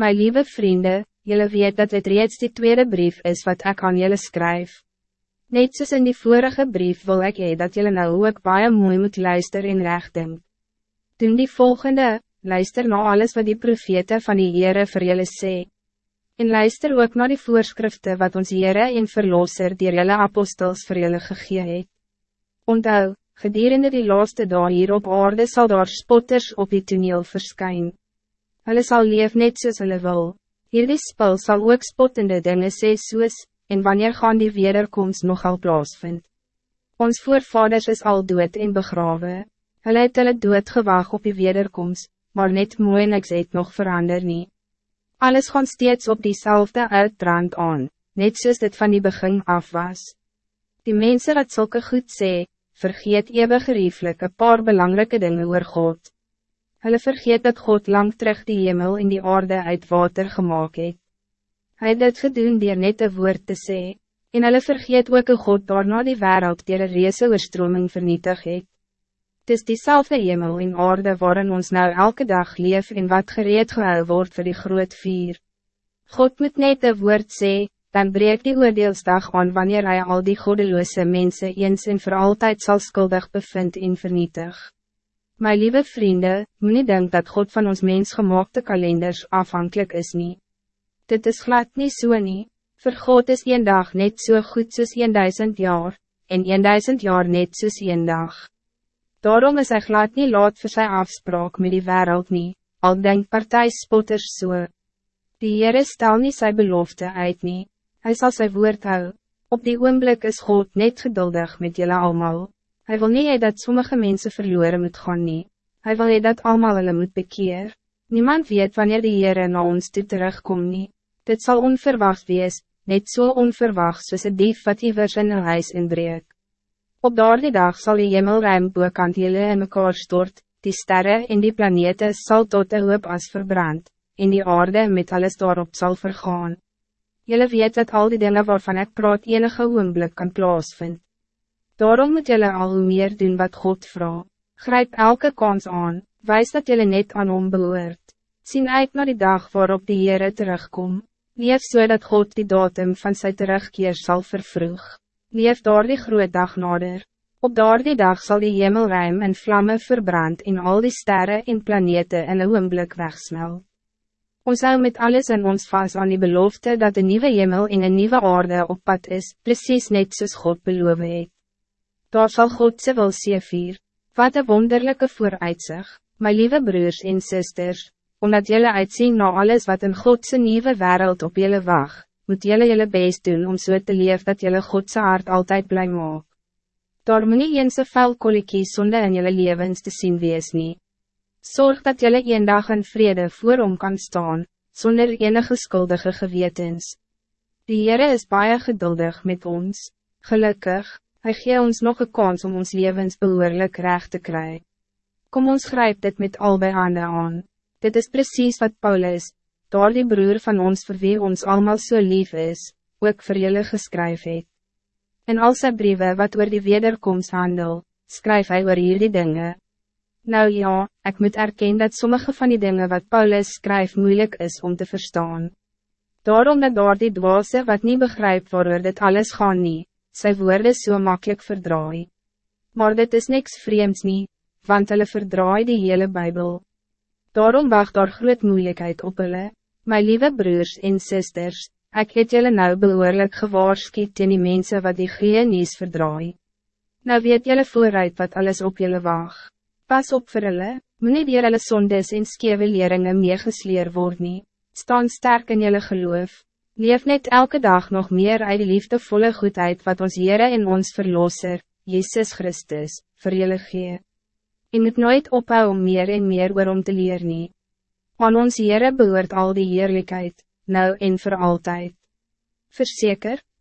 My lieve vrienden, jullie weet dat het reeds die tweede brief is wat ik aan jullie schrijf. Net soos in die vorige brief wil ik hee dat jullie nou ook baie mooi moet luisteren en recht denk. Doen die volgende, luister na alles wat die profete van die Heere vir jullie sê. En luister ook naar die voorschriften wat ons Heere en Verlosser die jullie apostels vir jullie gegee het. Onthou, gedurende die laaste dag hier op aarde zal daar spotters op die toneel verschijnen. Hulle sal leef net soos hulle wil. Hierdie spul sal ook spottende dinge sê soos, en wanneer gaan die wederkomst nogal plaasvind. Ons voorvaders is al dood en begrawe. Hulle het hulle dood gewag op die wederkomst, maar net mooi niks het nog verander nie. Alles gaan steeds op diezelfde uitdrand aan, net soos dit van die begin af was. Die mensen wat zulke goed sê, vergeet eeuwig gerieflik een paar belangrijke dingen oor God. Hulle vergeet dat God lang terug die hemel in die aarde uit water gemaakt het. Hy het dit gedoen dier net een woord te sê, en hulle vergeet ook een God daarna die wereld dier een reese oorstroming vernietig het. Het is diezelfde hemel en aarde waarin ons nou elke dag leef en wat gereed gehou word voor die groot vier. God moet net een woord sê, dan breekt die oordeelsdag aan wanneer hij al die goddeloze mensen eens en voor altijd zal skuldig bevind en vernietig. My lieve vrienden, moet niet denken dat God van ons mensgemaakte kalenders afhankelijk is niet. Dit is glad niet zo so niet. Voor God is een dag net zo so goed soos een duizend jaar, en een duizend jaar net soos een dag. Daarom is hij glad niet laat voor zijn afspraak met die wereld niet, al denkt partij spotters so. Die Heere stel niet zijn belofte uit niet, hij zal zijn woord hou. Op die oomblik is God net geduldig met jullie allemaal. Hij wil niet dat sommige mensen verloren moet gaan nie. Hij wil dat allemaal hulle moet bekeer. Niemand weet wanneer die Heere na ons toe terugkom nie. Dit zal onverwacht wees, net zo so onverwacht soos een dief wat iwers in een huis inbreek. Op daardie dag zal die hemelruim boekant jullie in mekaar stort, die sterren en die planeten zal tot de hoop as verbrand, en die aarde met alles daarop zal vergaan. Jullie weet dat al die dingen waarvan ik praat enige oomblik kan plaatsvinden. Daarom moet jullie al hoe meer doen wat God vraagt. Grijp elke kans aan, wijs dat jullie net aan hom behoort. Sien uit naar die dag waarop die Heere terugkom. Leef so dat God die datum van zijn terugkeer zal vervroeg. Leef daar die groot dag nader. Op daar die dag zal die hemelruim in vlammen verbrand en al die sterren en planeten in een oomblik wegsmelt. Ons hou met alles in ons vast aan die belofte dat de nieuwe hemel in een nieuwe aarde op pad is, precies net soos God beloof het daar zal God se wil vier. Wat een wonderlijke vooruitzicht, mijn lieve broers en zusters, omdat jullie uitzien naar alles wat een Godse nieuwe wereld op jullie wacht, moet jullie jullie best doen om zo so te leven dat jullie Godse hart altijd blij maak. Daar moet nie eens een vuil koliekie sonde in jullie levens te zien wees nie. Zorg dat jullie een dag in vrede voor om kan staan, zonder enige schuldige gewetens. Die Heere is baie geduldig met ons, gelukkig, Hij geeft ons nog een kans om ons levens behoorlijk recht te krijgen. Kom ons grijp dit met al bij handen aan. Dit is precies wat Paulus, door die broer van ons voor wie ons allemaal zo so lief is, ook voor jullie geskryf het. In al zijn brieven wat oor die wederkomst handel, skryf hij oor hierdie dingen. Nou ja, ik moet erkennen dat sommige van die dingen wat Paulus schrijft moeilijk is om te verstaan. Daarom dat door die dwaze wat niet begrijpt waarover dit alles gaan niet sy woorde so makkelijk verdraai. Maar dit is niks vreemds nie, want hulle verdraai die hele Bijbel. Daarom wacht daar groot moeilijkheid op hulle, my lieve broers en sisters, ik het julle nou behoorlijk gewaarskiet teen die mense wat die goeie nies verdraai. Nou weet julle vooruit wat alles op julle wacht. Pas op vir hulle, moet nie dier hulle sondes en skewe leringe meegesleer word nie, staan sterk in julle geloof. Leef net elke dag nog meer uit die liefdevolle goedheid wat ons Heere en ons Verlosser, Jezus Christus, vir julle gee. Je moet nooit ophou om meer en meer oor om te leer nie. Aan ons Heere behoort al die heerlijkheid, nou en voor altijd. Verzeker,